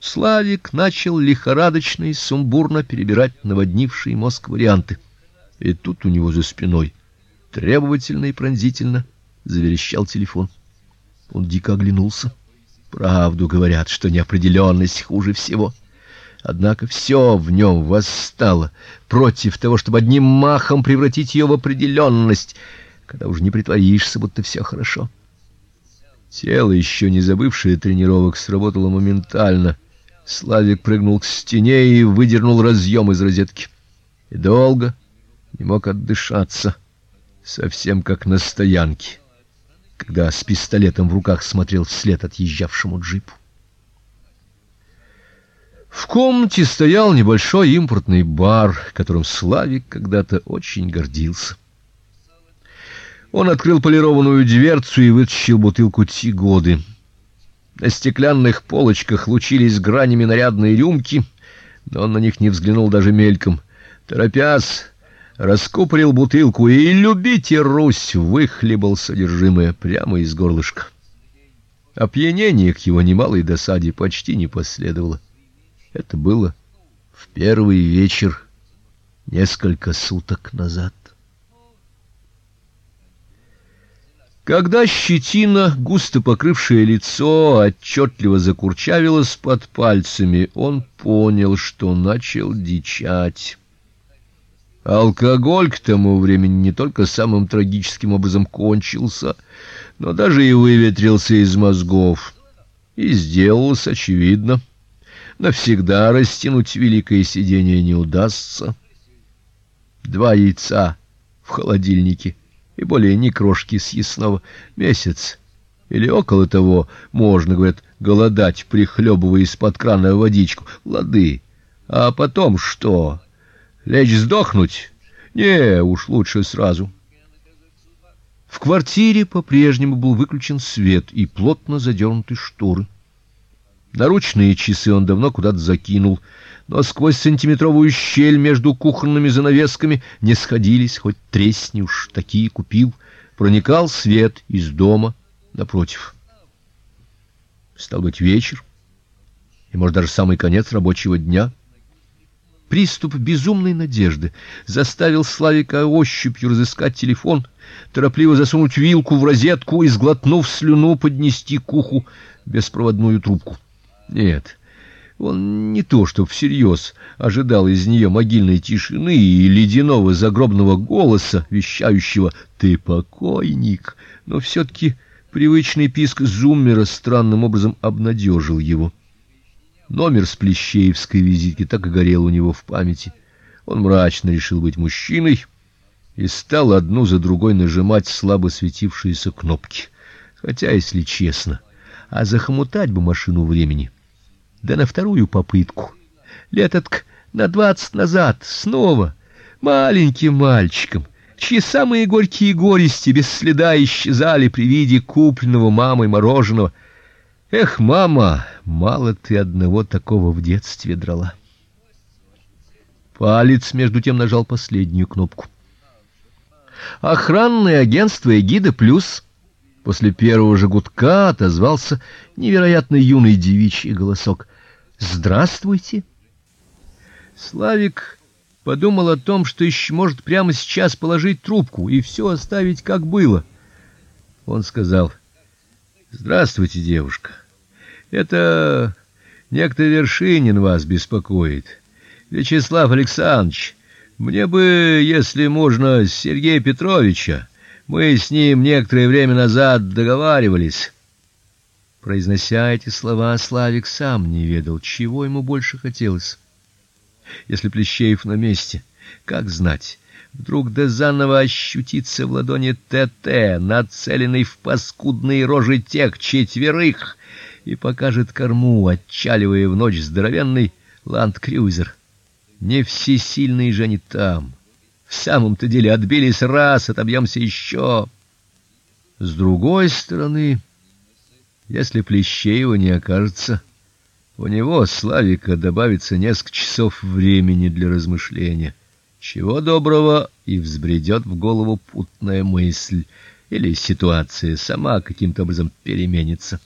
Славик начал лихорадочно и сумбурно перебирать наводнившие мозг варианты. И тут у него за спиной требовательно и пронзительно заверещал телефон. Он дико оглянулся. Правду говорят, что неопределенность хуже всего. Однако все в нем восстало против того, чтобы одним махом превратить ее в определенность, когда уже не притворишься, будто все хорошо. Тело, еще не забывшее тренировок, сработало моментально. Славик прыгнул к стене и выдернул разъем из розетки. И долго не мог отдышаться, совсем как на стоянке, когда с пистолетом в руках смотрел вслед отъезжавшему джипу. В комнате стоял небольшой импортный бар, которым Славик когда-то очень гордился. Он открыл полированную дверцу и вытащил бутылку Тигоды. На стеклянных полочках лучились гранями нарядные рюмки, но он на них не взглянул даже мельком. Торопясь, раскупорил бутылку и любите Русь выхлебал содержимое прямо из горлышка. Опьянение к его немалой досаде почти не последовало. Это было в первый вечер несколько суток назад. Когда щетина, густо покрывшая лицо, отчетливо закурчавилась под пальцами, он понял, что начал дичать. Алкоголь к тому времени не только самым трагическим образом кончился, но даже и выветрился из мозгов. И сделалось очевидно, навсегда растянуть великое сидение не удастся. Два яйца в холодильнике и более ни крошки съестного месяц или около того можно, говорят, голодать, прихлебывая из-под крана водичку. Лады. А потом что? Лечь сдохнуть? Не, уж лучше сразу. В квартире по-прежнему был выключен свет и плотно задернуты шторы. Наручные часы он давно куда-то закинул, но сквозь сантиметровую щель между кухонными занавесками не сходились, хоть тресни уж такие купил, проникал свет из дома напротив. Стал быть вечер, и может даже самый конец рабочего дня. Приступ безумной надежды заставил Славика ощупью разыскать телефон, торопливо засунуть вилку в розетку и сглотнув слюну поднести к уху беспроводную трубку. Нет. Он не то, что всерьез ожидал из нее могильной тишины и ледяного загробного голоса, вещающего: "Ты покойник", но все таки привычный писк зуммера странным образом обнадежил его. Номер с Плещеевской визитки так и горел у него в памяти. Он мрачно решил быть мужчиной и стал одну за другой нажимать слабо светившиеся кнопки. Хотя, если честно, а захомутать бы машину времени да на вторую попытку. Летотк на двадцать назад снова маленьким мальчиком, чьи самые горькие горести без следа исчезали при виде купленного мамой мороженого. Эх, мама, мало ты одного такого в детстве драла. Палец между тем нажал последнюю кнопку. Охранное агентство Эгида Плюс После первого же гудка отозвался невероятно юный девичий голосок. Здравствуйте. Славик подумал о том, что еще может прямо сейчас положить трубку и все оставить как было. Он сказал: "Здравствуйте, девушка. Это некто Вершинин вас беспокоит. Вячеслав Александрович, мне бы, если можно, Сергея Петровича мы с ним некоторое время назад договаривались. Произнося эти слова, Славик сам не ведал, чего ему больше хотелось. Если Плещеев на месте, как знать, вдруг да заново ощутится в ладони ТТ, нацеленный в паскудные рожи тех четверых, и покажет корму, отчаливая в ночь здоровенный ланд-крузер. Не всесильный же не там. В самом-то деле отбились раз, отобьемся еще. С другой стороны, если Плещеева не окажется, у него, Славика, добавится несколько часов времени для размышления. Чего доброго и взбредет в голову путная мысль, или ситуация сама каким-то образом переменится.